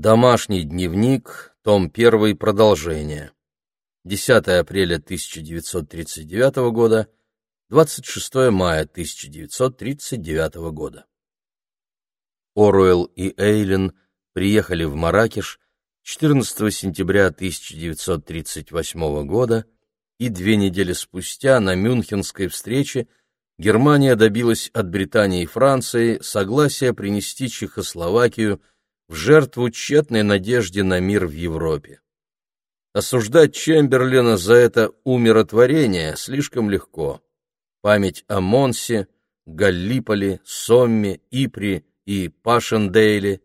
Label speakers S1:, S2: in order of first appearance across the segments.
S1: Домашний дневник, том 1, продолжение. 10 апреля 1939 года, 26 мая 1939 года. Оруэлл и Эйлин приехали в Маракеш 14 сентября 1938 года, и две недели спустя на Мюнхенской встрече Германия добилась от Британии и Франции согласия принести Чехословакию в жертву тщетной надежде на мир в Европе. Осуждать Чемберлена за это умиротворение слишком легко. Память о Монсе, Галлиполе, Сомме, Ипре и Пашендейле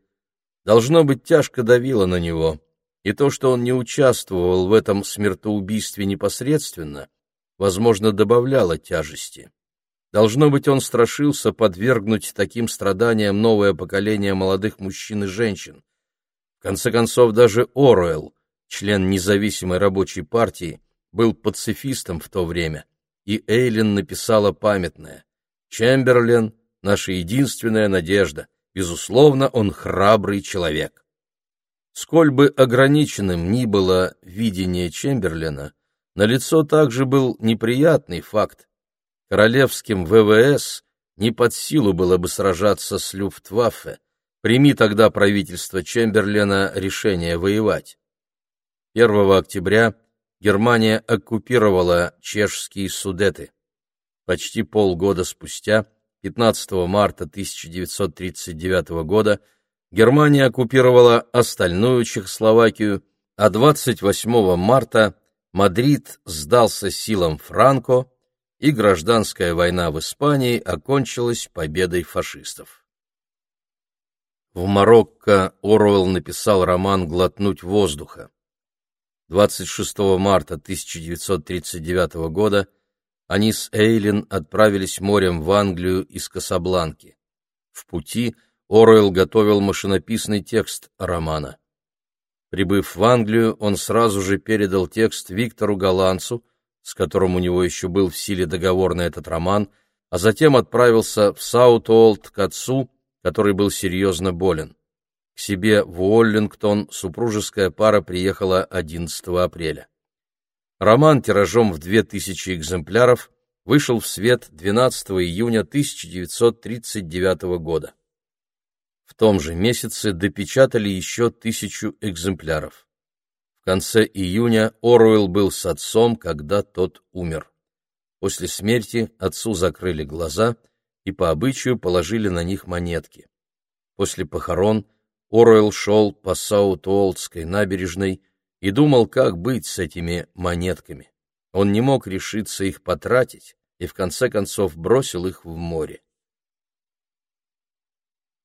S1: должно быть тяжко давило на него, и то, что он не участвовал в этом смертоубийстве непосредственно, возможно, добавляло тяжести. Должно быть, он страшился подвергнуть таким страданиям новое поколение молодых мужчин и женщин. В конце концов, даже Оруэлл, член независимой рабочей партии, был пацифистом в то время, и Эйлин написала памятное «Чемберлен — наша единственная надежда, безусловно, он храбрый человек». Сколь бы ограниченным ни было видение Чемберлена, налицо также был неприятный факт, королевским ВВС не под силу было бы сражаться с Люфтваффе, прими тогда правительство Чемберлена решение воевать. 1 октября Германия оккупировала чешские Судеты. Почти полгода спустя, 15 марта 1939 года, Германия оккупировала остальную Чехословакию, а 28 марта Мадрид сдался силам Франко, и гражданская война в Испании окончилась победой фашистов. В Марокко Оруэлл написал роман «Глотнуть воздуха». 26 марта 1939 года они с Эйлин отправились морем в Англию из Касабланки. В пути Оруэлл готовил машинописный текст романа. Прибыв в Англию, он сразу же передал текст Виктору Голландцу, с которым у него еще был в силе договор на этот роман, а затем отправился в Саут-Олд к отцу, который был серьезно болен. К себе в Уоллингтон супружеская пара приехала 11 апреля. Роман тиражом в 2000 экземпляров вышел в свет 12 июня 1939 года. В том же месяце допечатали еще тысячу экземпляров конце июня Оруэлл был с отцом, когда тот умер. После смерти отцу закрыли глаза и по обычаю положили на них монетки. После похорон Оруэлл шел по Саут-Уолтской набережной и думал, как быть с этими монетками. Он не мог решиться их потратить и в конце концов бросил их в море.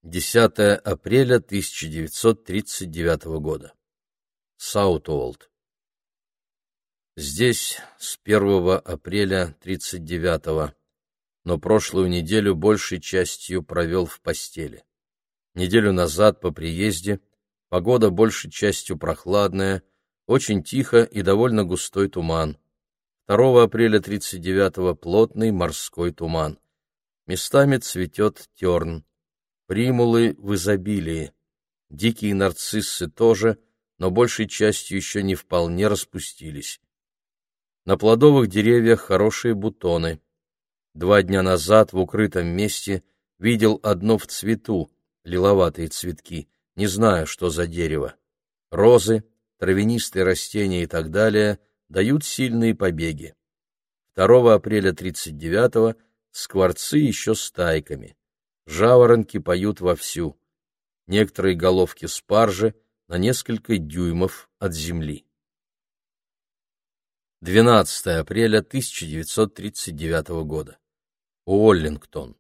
S1: 10 апреля 1939 года. Саутуолт. Здесь с 1 апреля 39-го, но прошлую неделю большей частью провел в постели. Неделю назад по приезде погода большей частью прохладная, очень тихо и довольно густой туман. 2 апреля 39-го плотный морской туман. Местами цветет терн. Примулы в изобилии. Дикие нарциссы тоже — но большей частью еще не вполне распустились. На плодовых деревьях хорошие бутоны. Два дня назад в укрытом месте видел одно в цвету, лиловатые цветки, не знаю, что за дерево. Розы, травянистые растения и так далее дают сильные побеги. 2 апреля 39-го скворцы еще стайками. Жаворонки поют вовсю. Некоторые головки спаржи — на несколько дюймов от земли. 12 апреля 1939 года. Уоллингтон.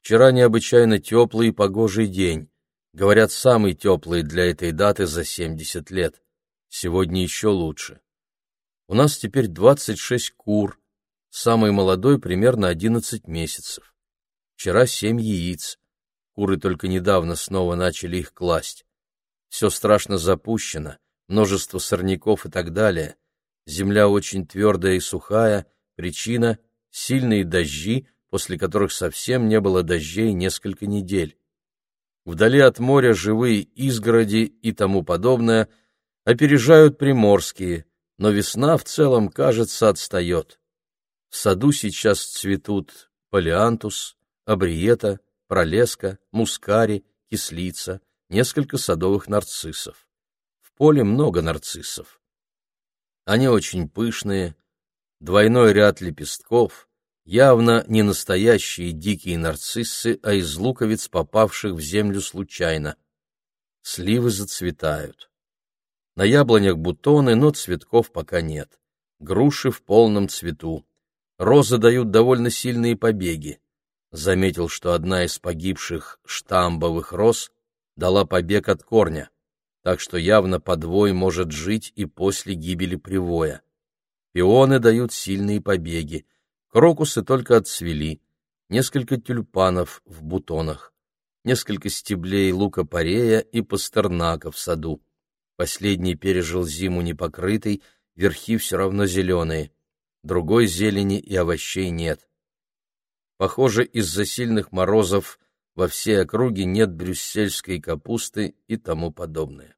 S1: Вчера необычайно теплый и погожий день. Говорят, самый теплый для этой даты за 70 лет. Сегодня еще лучше. У нас теперь 26 кур, самый молодой примерно 11 месяцев. Вчера 7 яиц. Куры только недавно снова начали их класть. Все страшно запущено, множество сорняков и так далее. Земля очень твердая и сухая, причина — сильные дожди, после которых совсем не было дождей несколько недель. Вдали от моря живые изгороди и тому подобное опережают приморские, но весна в целом, кажется, отстает. В саду сейчас цветут полиантус, абриета, пролеска, мускари, кислица, несколько садовых нарциссов. В поле много нарциссов. Они очень пышные, двойной ряд лепестков, явно не настоящие дикие нарциссы, а из луковиц, попавших в землю случайно. Сливы зацветают. На яблонях бутоны, но цветков пока нет. Груши в полном цвету. Розы дают довольно сильные побеги. Заметил, что одна из погибших штамбовых роз дала побег от корня, так что явно подвой может жить и после гибели привоя. Пионы дают сильные побеги, Крокусы только отцвели, несколько тюльпанов в бутонах, несколько стеблей лука-порея и пастернака в саду. Последний пережил зиму непокрытый, верхи все равно зеленые. Другой зелени и овощей нет. Похоже, из-за сильных морозов во всей округе нет брюссельской капусты и тому подобное.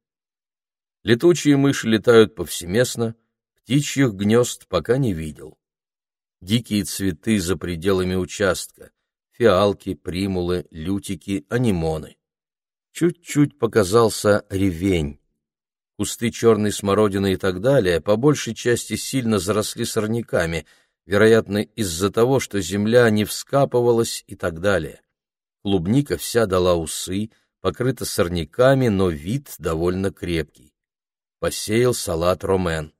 S1: Летучие мыши летают повсеместно, птичьих гнезд пока не видел дикие цветы за пределами участка, фиалки, примулы, лютики, анимоны. Чуть-чуть показался ревень. Кусты черной смородины и так далее по большей части сильно заросли сорняками, вероятно, из-за того, что земля не вскапывалась и так далее. Клубника вся дала усы, покрыта сорняками, но вид довольно крепкий. Посеял салат ромен.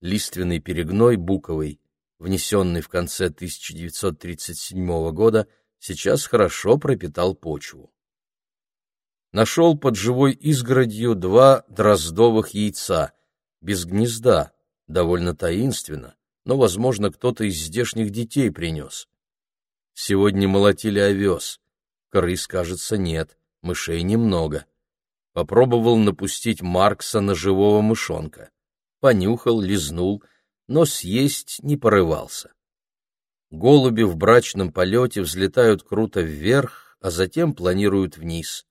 S1: Лиственный перегной буковый, внесенный в конце 1937 года, сейчас хорошо пропитал почву. Нашел под живой изгородью два дроздовых яйца, без гнезда, довольно таинственно, но, возможно, кто-то из здешних детей принес. Сегодня молотили овес, крыс, кажется, нет, мышей немного. Попробовал напустить Маркса на живого мышонка. Понюхал, лизнул — но съесть не порывался. Голуби в брачном полете взлетают круто вверх, а затем планируют вниз.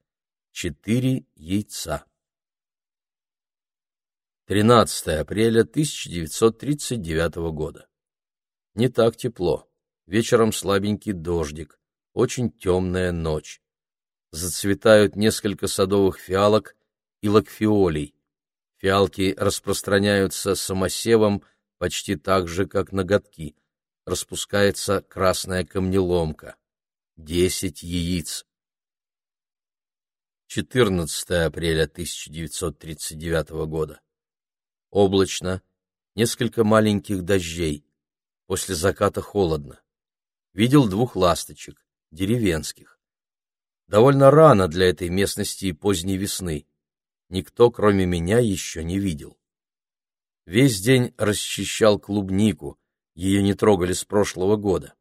S1: Четыре яйца. 13 апреля 1939 года. Не так тепло. Вечером слабенький дождик. Очень темная ночь. Зацветают несколько садовых фиалок и лакфиолей. Фиалки распространяются самосевом, почти так же, как ноготки. Распускается красная камнеломка. Десять яиц. 14 апреля 1939 года. Облачно, несколько маленьких дождей. После заката холодно. Видел двух ласточек, деревенских. Довольно рано для этой местности и поздней весны. Никто, кроме меня, еще не видел. Весь день расчищал клубнику, ее не трогали с прошлого года.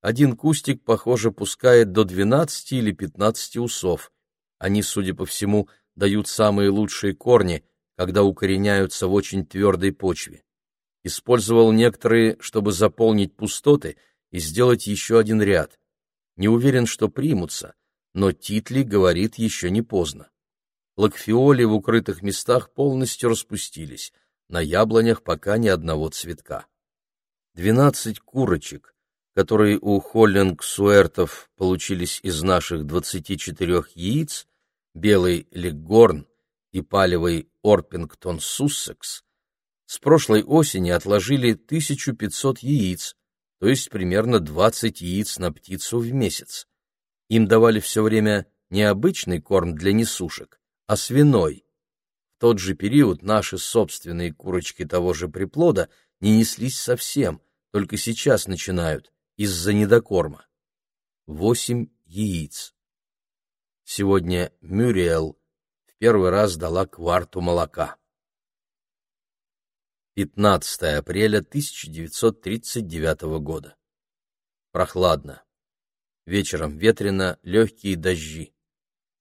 S1: Один кустик, похоже, пускает до 12 или 15 усов. Они, судя по всему, дают самые лучшие корни, когда укореняются в очень твердой почве. Использовал некоторые, чтобы заполнить пустоты и сделать еще один ряд. Не уверен, что примутся, но Титли говорит еще не поздно. Лакфиоли в укрытых местах полностью распустились — на яблонях пока ни одного цветка. Двенадцать курочек, которые у Холлинг-Суэртов получились из наших двадцати четырех яиц, белый Леггорн и палевый Орпингтон-Суссекс, с прошлой осени отложили 1500 яиц, то есть примерно 20 яиц на птицу в месяц. Им давали все время не обычный корм для несушек, а свиной, в тот же период наши собственные курочки того же приплода не неслись совсем, только сейчас начинают, из-за недокорма. Восемь яиц. Сегодня Мюриэл в первый раз дала кварту молока. 15 апреля 1939 года. Прохладно. Вечером ветрено, легкие дожди.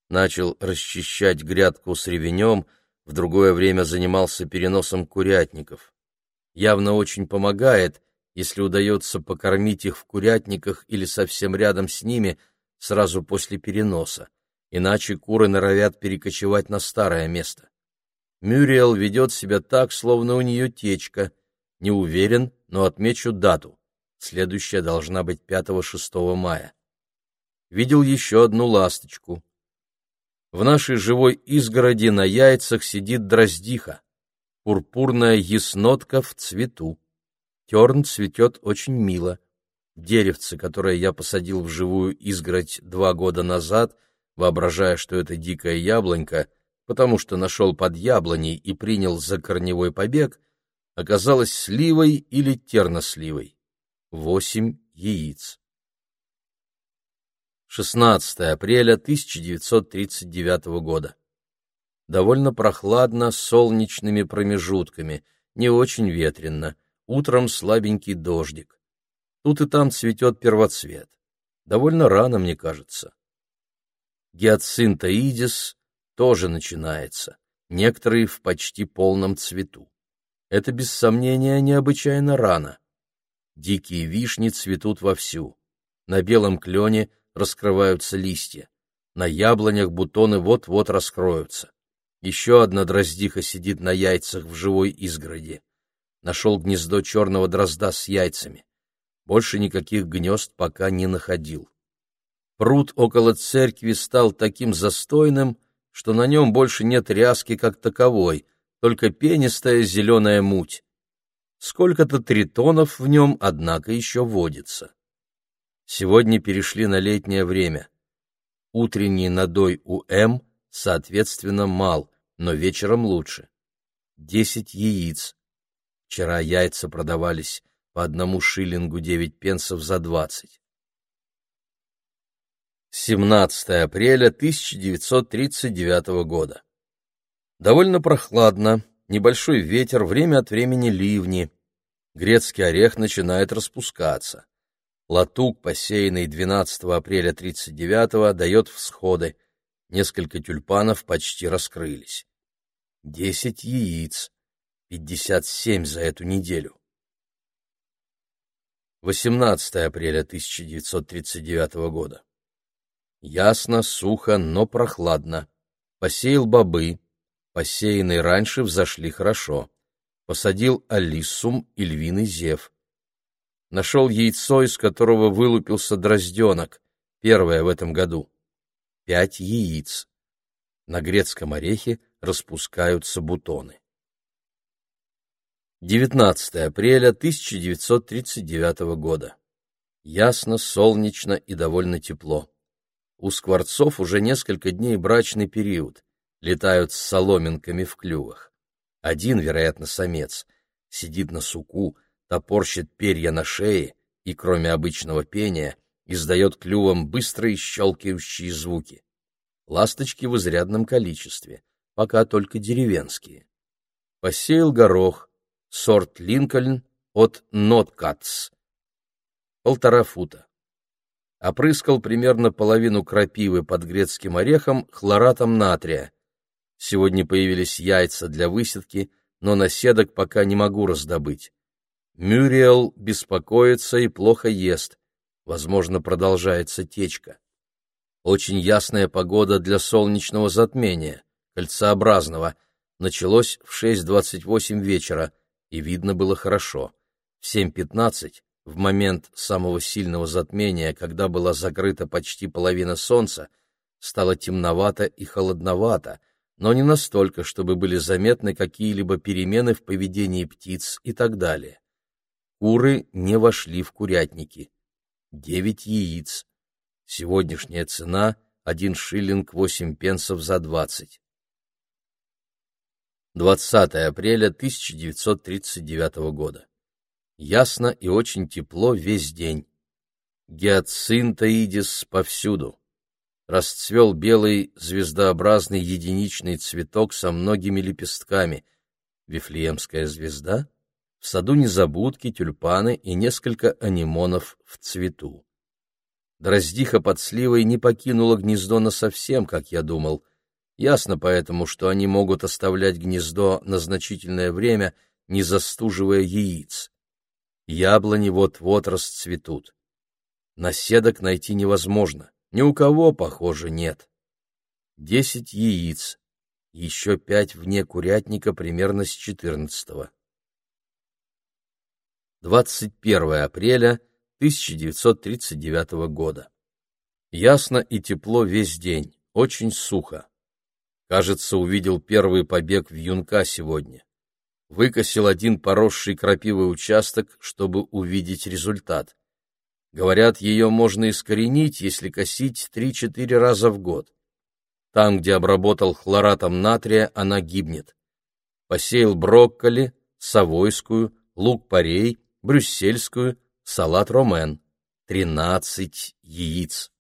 S1: Начал расчищать грядку с ревенем, в другое время занимался переносом курятников. Явно очень помогает, если удается покормить их в курятниках или совсем рядом с ними сразу после переноса. иначе куры норовят перекочевать на старое место. Мюриел ведет себя так, словно у нее течка. Не уверен, но отмечу дату. Следующая должна быть 5-6 мая. Видел еще одну ласточку. В нашей живой изгороди на яйцах сидит дроздиха, пурпурная яснотка в цвету. Терн цветет очень мило. Деревце, которое я посадил в живую изгородь два года назад, воображая, что это дикая яблонька, потому что нашел под яблоней и принял за корневой побег, оказалось сливой или терносливой. Восемь яиц. 16 апреля 1939 года. Довольно прохладно, с солнечными промежутками, не очень ветрено, утром слабенький дождик. Тут и там цветет первоцвет. Довольно рано, мне кажется. Гиацинт аидис тоже начинается, некоторые в почти полном цвету. Это, без сомнения, необычайно рано. Дикие вишни цветут вовсю. На белом клене раскрываются листья. На яблонях бутоны вот-вот раскроются. Еще одна дроздиха сидит на яйцах в живой изгороди. Нашел гнездо черного дрозда с яйцами. Больше никаких гнезд пока не находил. Пруд около церкви стал таким застойным, что на нем больше нет ряски как таковой, только пенистая зеленая муть. Сколько-то тритонов в нем, однако, еще водится. Сегодня перешли на летнее время. Утренний надой у М, соответственно, мал, но вечером лучше. Десять яиц. Вчера яйца продавались по одному шиллингу девять пенсов за двадцать. 17 апреля 1939 года. Довольно прохладно, небольшой ветер, время от времени ливни. Грецкий орех начинает распускаться. Латук, посеянный 12 апреля 39-го, дает всходы. Несколько тюльпанов почти раскрылись. Десять яиц. Пятьдесят семь за эту неделю. 18 апреля 1939 года. Ясно, сухо, но прохладно. Посеял бобы. Посеянные раньше взошли хорошо. Посадил алиссум и львиный зев нашел яйцо, из которого вылупился дрозденок, первое в этом году. Пять яиц. На грецком орехе распускаются бутоны. 19 апреля 1939 года. Ясно, солнечно и довольно тепло. У скворцов уже несколько дней брачный период, летают с соломинками в клювах. Один, вероятно, самец, сидит на суку, топорщит перья на шее и, кроме обычного пения, издает клювом быстрые щелкающие звуки. Ласточки в изрядном количестве, пока только деревенские. Посеял горох, сорт Линкольн от Ноткатс, полтора фута. Опрыскал примерно половину крапивы под грецким орехом хлоратом натрия. Сегодня появились яйца для высадки, но наседок пока не могу раздобыть. Мюриел беспокоится и плохо ест. Возможно, продолжается течка. Очень ясная погода для солнечного затмения, кольцеобразного. Началось в 6.28 вечера, и видно было хорошо. В 7.15, в момент самого сильного затмения, когда была закрыта почти половина солнца, стало темновато и холодновато, но не настолько, чтобы были заметны какие-либо перемены в поведении птиц и так далее. Куры не вошли в курятники. Девять яиц. Сегодняшняя цена — один шиллинг восемь пенсов за двадцать. 20 апреля 1939 года. Ясно и очень тепло весь день. Гиацинтоидис повсюду. Расцвел белый звездообразный единичный цветок со многими лепестками. Вифлеемская звезда? В саду незабудки, тюльпаны и несколько анимонов в цвету. Дроздиха под сливой не покинула гнездо насовсем, как я думал. Ясно поэтому, что они могут оставлять гнездо на значительное время, не застуживая яиц. Яблони вот-вот расцветут. Наседок найти невозможно, ни у кого, похоже, нет. 10 яиц, еще 5 вне курятника примерно с 14 -го. 21 апреля 1939 года. Ясно и тепло весь день, очень сухо. Кажется, увидел первый побег в юнка сегодня. Выкосил один поросший крапивый участок, чтобы увидеть результат. Говорят, ее можно искоренить, если косить 3-4 раза в год. Там, где обработал хлоратом натрия, она гибнет. Посеял брокколи, совойскую, лук-порей, брюссельскую, салат ромен. 13 яиц.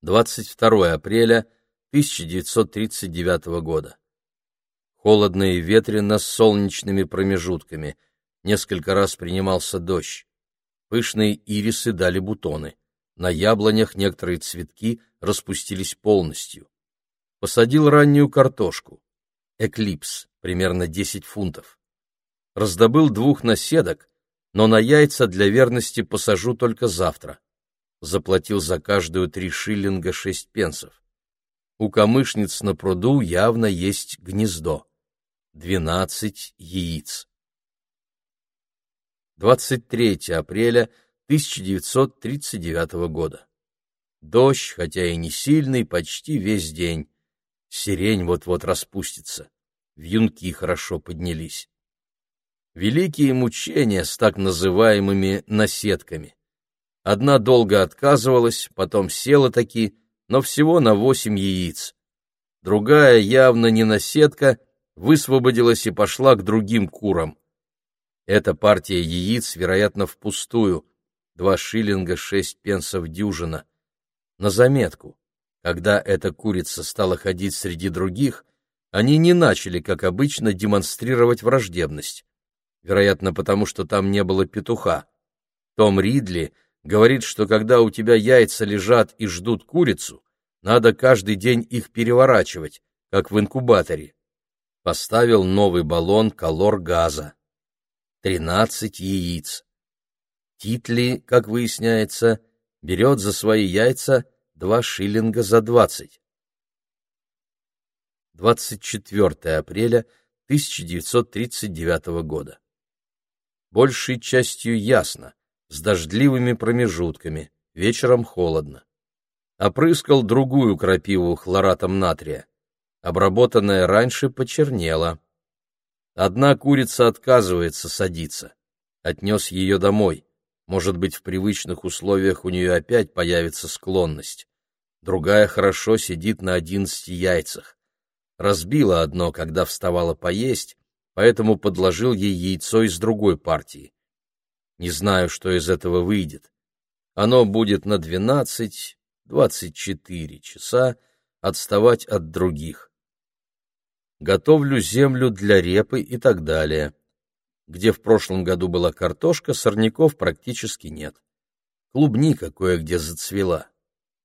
S1: 22 апреля 1939 года. Холодно и ветрено с солнечными промежутками. Несколько раз принимался дождь. Пышные ирисы дали бутоны. На яблонях некоторые цветки распустились полностью. Посадил раннюю картошку. Эклипс, примерно 10 фунтов. Раздобыл двух наседок, но на яйца для верности посажу только завтра. Заплатил за каждую три шиллинга шесть пенсов. У камышниц на пруду явно есть гнездо. Двенадцать яиц. 23 апреля 1939 года. Дождь, хотя и не сильный, почти весь день. Сирень вот-вот распустится. Вьюнки хорошо поднялись. Великие мучения с так называемыми наседками. Одна долго отказывалась, потом села таки, но всего на восемь яиц. Другая, явно не наседка, высвободилась и пошла к другим курам. Эта партия яиц, вероятно, впустую. Два шиллинга шесть пенсов дюжина. На заметку. Когда эта курица стала ходить среди других, они не начали, как обычно, демонстрировать враждебность. Вероятно, потому что там не было петуха. Том Ридли говорит, что когда у тебя яйца лежат и ждут курицу, надо каждый день их переворачивать, как в инкубаторе. Поставил новый баллон колор газа. Тринадцать яиц. Титли, как выясняется, берет за свои яйца два шиллинга за двадцать. 24 апреля 1939 года. Большей частью ясно, с дождливыми промежутками, вечером холодно. Опрыскал другую крапиву хлоратом натрия. Обработанная раньше почернела. Одна курица отказывается садиться. Отнес ее домой. Может быть, в привычных условиях у нее опять появится склонность. Другая хорошо сидит на одиннадцати яйцах. Разбила одно, когда вставала поесть, поэтому подложил ей яйцо из другой партии. Не знаю, что из этого выйдет. Оно будет на 12-24 часа отставать от других. Готовлю землю для репы и так далее. Где в прошлом году была картошка, сорняков практически нет. Клубника кое-где зацвела.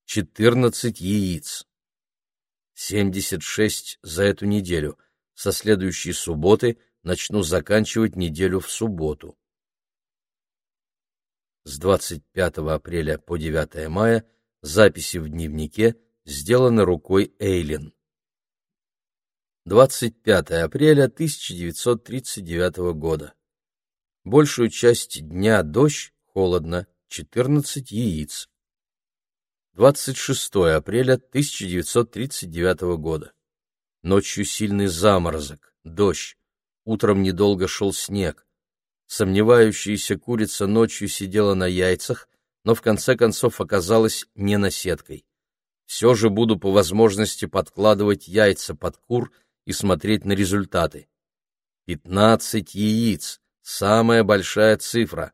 S1: 14 яиц. 76 за эту неделю. Со следующей субботы начну заканчивать неделю в субботу с 25 апреля по 9 мая записи в дневнике сделаны рукой Эйлин. 25 апреля 1939 года. Большую часть дня дождь, холодно, 14 яиц. 26 апреля 1939 года. Ночью сильный заморозок, дождь. Утром недолго шел снег. Сомневающаяся курица ночью сидела на яйцах, но в конце концов оказалась не наседкой. Все же буду по возможности подкладывать яйца под кур и смотреть на результаты. Пятнадцать яиц — самая большая цифра.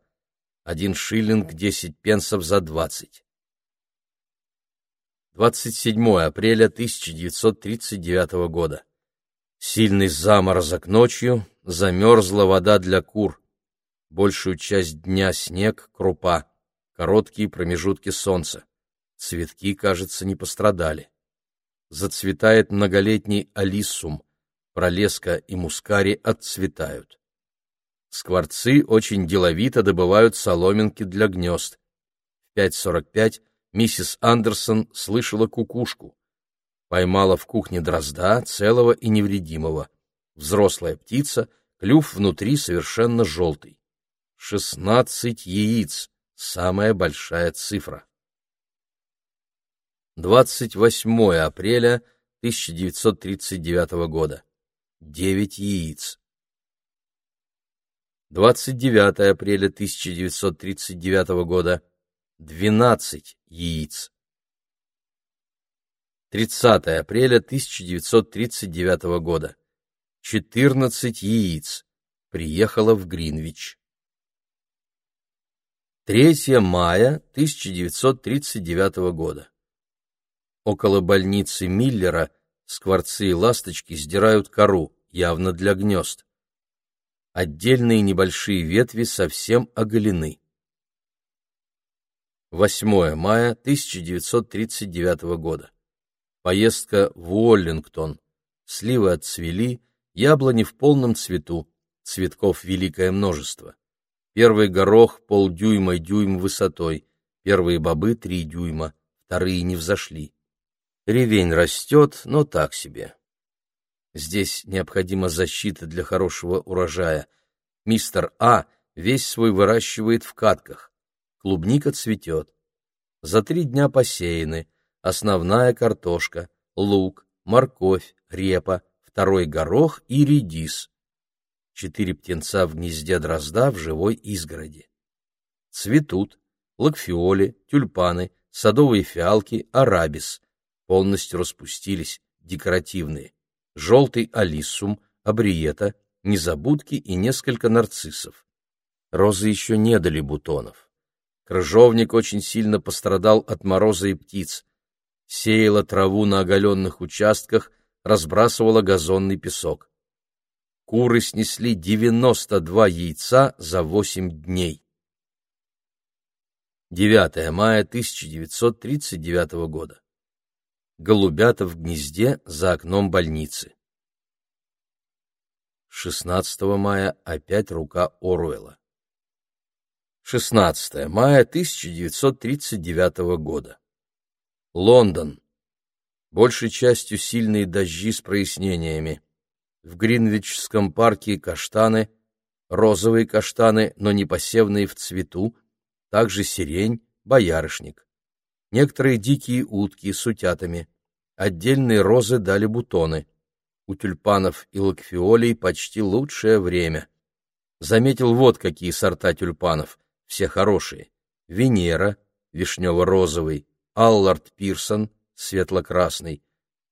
S1: Один шиллинг десять пенсов за двадцать. 27 апреля 1939 года. Сильный заморозок ночью, замерзла вода для кур большую часть дня снег, крупа, короткие промежутки солнца. Цветки, кажется, не пострадали. Зацветает многолетний алиссум, пролеска и мускари отцветают. Скворцы очень деловито добывают соломинки для гнезд. В 5.45 миссис Андерсон слышала кукушку. Поймала в кухне дрозда, целого и невредимого. Взрослая птица, клюв внутри совершенно желтый. Шестнадцать яиц — самая большая цифра. 28 апреля 1939 года. Девять яиц. 29 апреля 1939 года. Двенадцать яиц. 30 апреля 1939 года. 14 яиц. Приехала в Гринвич. 3 мая 1939 года. Около больницы Миллера скворцы и ласточки сдирают кору, явно для гнезд. Отдельные небольшие ветви совсем оголены. 8 мая 1939 года. Поездка в Уоллингтон. Сливы отцвели, яблони в полном цвету, цветков великое множество. Первый горох полдюйма дюйм высотой, первые бобы три дюйма, вторые не взошли. Ревень растет, но так себе. Здесь необходима защита для хорошего урожая. Мистер А весь свой выращивает в катках. Клубника цветет. За три дня посеяны основная картошка, лук, морковь, репа, второй горох и редис. Четыре птенца в гнезде дрозда в живой изгороди. Цветут лакфиоли, тюльпаны, садовые фиалки, арабис — полностью распустились, декоративные, желтый алиссум, абриета, незабудки и несколько нарциссов. Розы еще не дали бутонов. Крыжовник очень сильно пострадал от мороза и птиц. Сеяла траву на оголенных участках, разбрасывала газонный песок. Куры снесли 92 яйца за 8 дней. 9 мая 1939 года голубята в гнезде за окном больницы. 16 мая опять рука Оруэлла. 16 мая 1939 года. Лондон. Большей частью сильные дожди с прояснениями. В Гринвичском парке каштаны, розовые каштаны, но не посевные в цвету, также сирень, боярышник некоторые дикие утки с утятами. Отдельные розы дали бутоны. У тюльпанов и лакфиолей почти лучшее время. Заметил вот какие сорта тюльпанов, все хорошие. Венера, вишнево-розовый, Аллард Пирсон, светло-красный,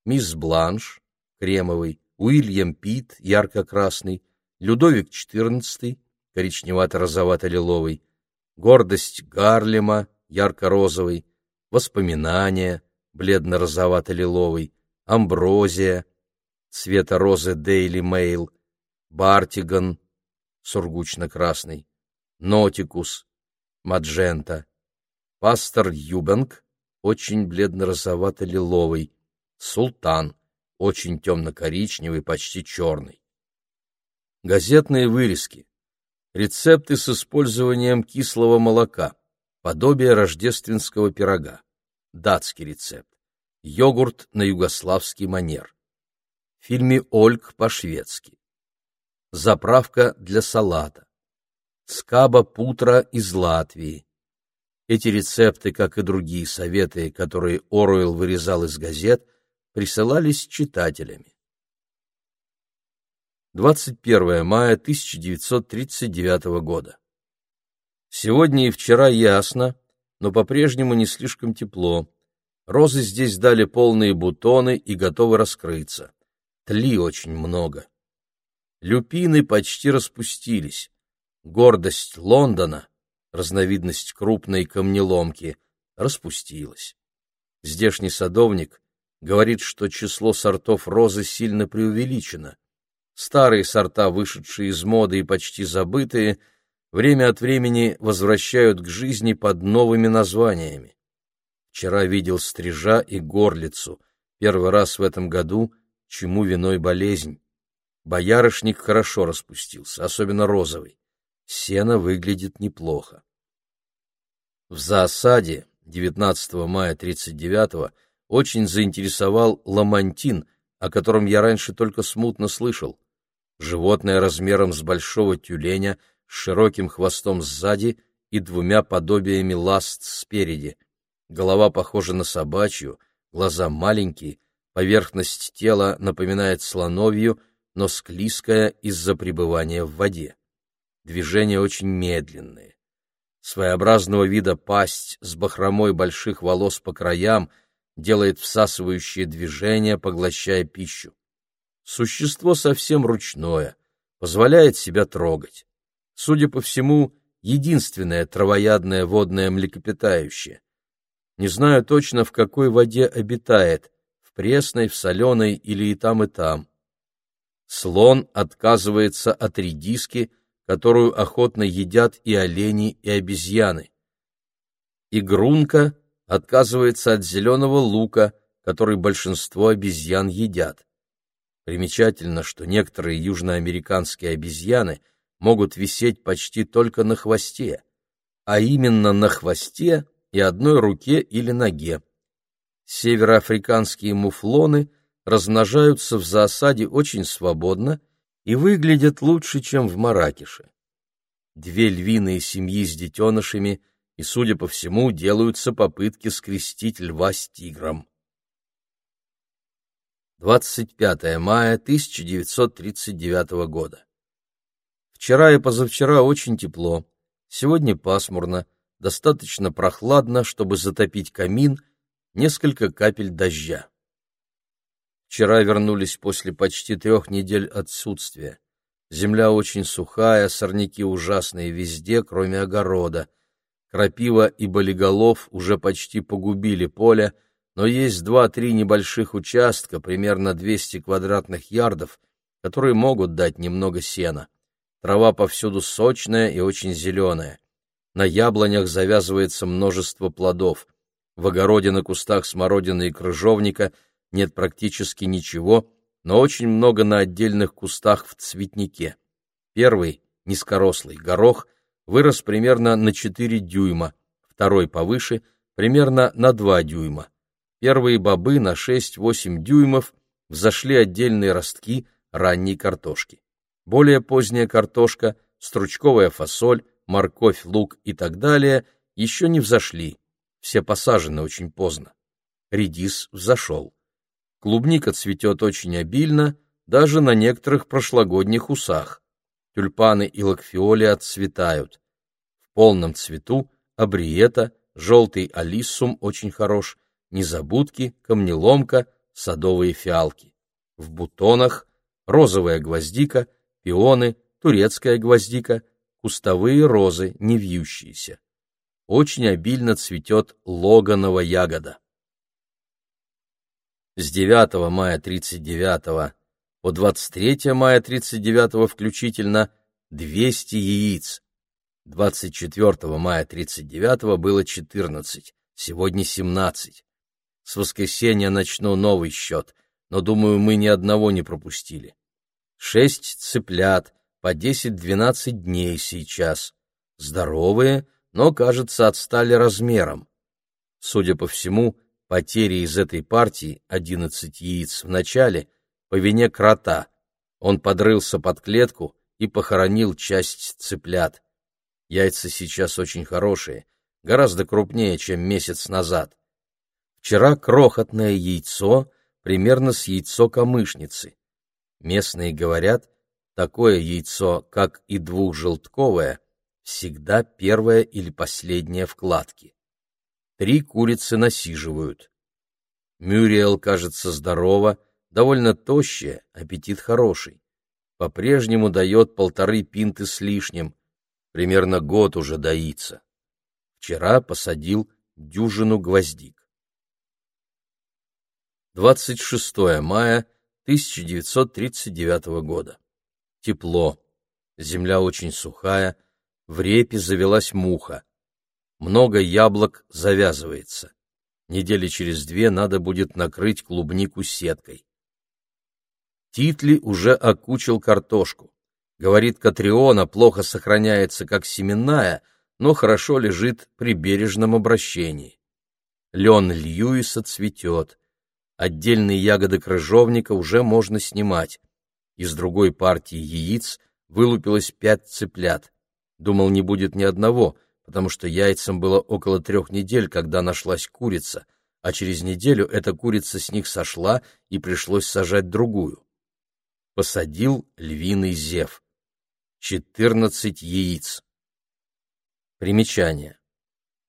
S1: Мисс Бланш, кремовый, Уильям Пит, ярко-красный, Людовик XIV, коричневато-розовато-лиловый, Гордость Гарлема, ярко-розовый, воспоминания, бледно-розовато-лиловый, амброзия, цвета розы Дейли Мейл, бартиган, сургучно-красный, нотикус, маджента, пастор Юбенг, очень бледно-розовато-лиловый, султан, очень темно-коричневый, почти черный. Газетные вырезки. Рецепты с использованием кислого молока подобие рождественского пирога, датский рецепт, йогурт на югославский манер, в фильме «Ольг» по-шведски, заправка для салата, скаба путра из Латвии. Эти рецепты, как и другие советы, которые Оруэлл вырезал из газет, присылались читателями. 21 мая 1939 года. Сегодня и вчера ясно, но по-прежнему не слишком тепло. Розы здесь дали полные бутоны и готовы раскрыться. Тли очень много. Люпины почти распустились. Гордость Лондона, разновидность крупной камнеломки, распустилась. Здешний садовник говорит, что число сортов розы сильно преувеличено. Старые сорта, вышедшие из моды и почти забытые, время от времени возвращают к жизни под новыми названиями. Вчера видел стрижа и горлицу, первый раз в этом году, чему виной болезнь. Боярышник хорошо распустился, особенно розовый. Сено выглядит неплохо. В заосаде 19 мая 39 очень заинтересовал ламантин, о котором я раньше только смутно слышал. Животное размером с большого тюленя, с широким хвостом сзади и двумя подобиями ласт спереди. Голова похожа на собачью, глаза маленькие, поверхность тела напоминает слоновью, но склизкая из-за пребывания в воде. Движения очень медленные. Своеобразного вида пасть с бахромой больших волос по краям делает всасывающие движения, поглощая пищу. Существо совсем ручное, позволяет себя трогать. Судя по всему, единственное травоядное водное млекопитающее. Не знаю точно, в какой воде обитает, в пресной, в соленой или и там, и там. Слон отказывается от редиски, которую охотно едят и олени, и обезьяны. Игрунка отказывается от зеленого лука, который большинство обезьян едят. Примечательно, что некоторые южноамериканские обезьяны могут висеть почти только на хвосте, а именно на хвосте и одной руке или ноге. Североафриканские муфлоны размножаются в заосаде очень свободно и выглядят лучше, чем в Маракеше. Две львиные семьи с детенышами, и, судя по всему, делаются попытки скрестить льва с тигром. 25 мая 1939 года. Вчера и позавчера очень тепло, сегодня пасмурно, достаточно прохладно, чтобы затопить камин, несколько капель дождя. Вчера вернулись после почти трех недель отсутствия. Земля очень сухая, сорняки ужасные везде, кроме огорода. Крапива и болиголов уже почти погубили поле, но есть два-три небольших участка, примерно 200 квадратных ярдов, которые могут дать немного сена. Трава повсюду сочная и очень зеленая. На яблонях завязывается множество плодов. В огороде на кустах смородины и крыжовника – нет практически ничего, но очень много на отдельных кустах в цветнике. Первый, низкорослый горох, вырос примерно на 4 дюйма, второй повыше, примерно на 2 дюйма. Первые бобы на 6-8 дюймов взошли отдельные ростки ранней картошки. Более поздняя картошка, стручковая фасоль, морковь, лук и так далее еще не взошли, все посажены очень поздно. Редис взошел. Клубника цветет очень обильно, даже на некоторых прошлогодних усах. Тюльпаны и лакфиоли отцветают. В полном цвету абриета, желтый алиссум очень хорош, незабудки, камнеломка, садовые фиалки. В бутонах розовая гвоздика, пионы, турецкая гвоздика, кустовые розы, не вьющиеся. Очень обильно цветет логанова ягода с 9 мая 39 по 23 мая 39 включительно 200 яиц. 24 мая 39 было 14, сегодня 17. С воскресенья начну новый счет, но, думаю, мы ни одного не пропустили. Шесть цыплят, по 10-12 дней сейчас. Здоровые, но, кажется, отстали размером. Судя по всему, Потери из этой партии, 11 яиц в начале, по вине крота. Он подрылся под клетку и похоронил часть цыплят. Яйца сейчас очень хорошие, гораздо крупнее, чем месяц назад. Вчера крохотное яйцо, примерно с яйцо камышницы. Местные говорят, такое яйцо, как и двухжелтковое, всегда первое или последнее вкладки. Три курицы насиживают. Мюриэл кажется здорова, довольно тощая, аппетит хороший. По-прежнему дает полторы пинты с лишним, примерно год уже доится. Вчера посадил дюжину гвоздик. 26 мая 1939 года. Тепло. Земля очень сухая, в репе завелась муха много яблок завязывается. Недели через две надо будет накрыть клубнику сеткой. Титли уже окучил картошку. Говорит, Катриона плохо сохраняется как семенная, но хорошо лежит при бережном обращении. Лен Льюиса цветет, Отдельные ягоды крыжовника уже можно снимать. Из другой партии яиц вылупилось пять цыплят. Думал, не будет ни одного, потому что яйцам было около трех недель, когда нашлась курица, а через неделю эта курица с них сошла и пришлось сажать другую. Посадил львиный зев. Четырнадцать яиц. Примечание.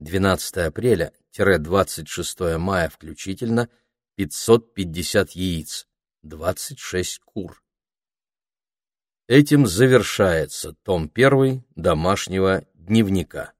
S1: 12 апреля-26 мая включительно 550 яиц, 26 кур. Этим завершается том 1 домашнего дневника.